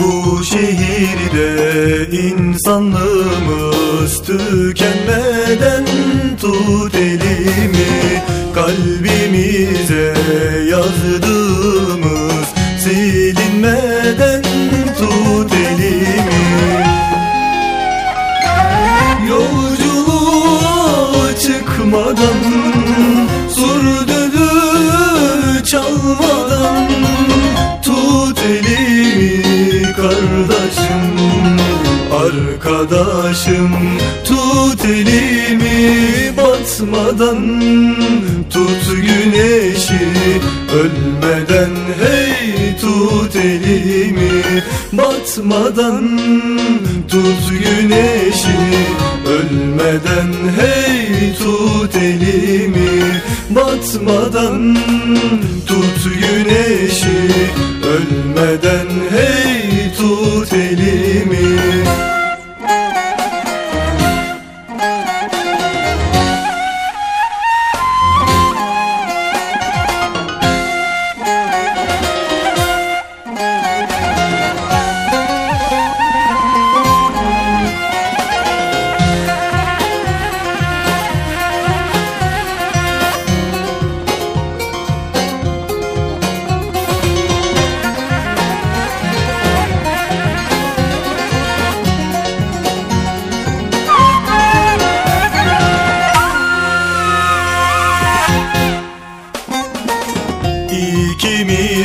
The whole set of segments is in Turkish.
bir de insanlığımız tükenmeden tut elimi Kalbimize yazdığımız silinmeden tut elimi. Yolculuğa çıkmadan Arkadaşım Tut elimi batmadan. Tut güneşi ölmeden. Hey tut elimi batmadan. Tut güneşi ölmeden. Hey tut elimi batmadan. Tut güneşi ölmeden. Hey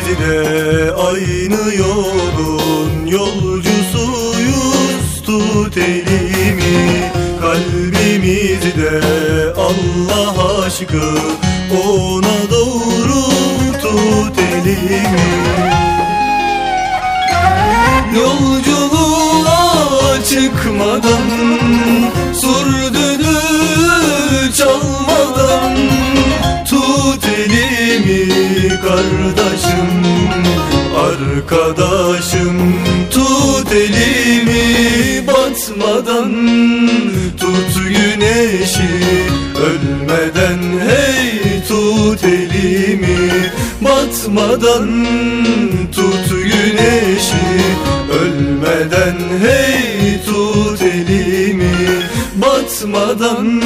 İkimiz de aynı yolun yolcusuyuz. Tut elimi kalbimizde Allah aşkı Ona doğru tut elimi. Yolculuğa Arkadaşım Tut elimi batmadan. Tut güneşi ölmeden. Hey tut elimi batmadan. Tut güneşi ölmeden. Hey tut elimi batmadan.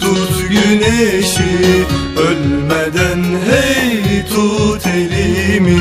Tut güneşi ölmeden. Hey tut elimi